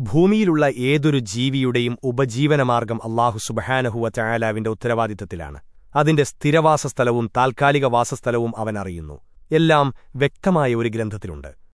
ഭൂമിയിലുള്ള ഏതൊരു ജീവിയുടെയും ഉപജീവനമാർഗം അള്ളാഹു സുബഹാനഹുവ ചായാലാവിന്റെ ഉത്തരവാദിത്തത്തിലാണ്. അതിന്റെ സ്ഥിരവാസസ്ഥലവും താൽക്കാലിക വാസസ്ഥലവും അവൻ അറിയുന്നു. എല്ലാം വ്യക്തമായ ഒരു ഗ്രന്ഥത്തിലുണ്ട്.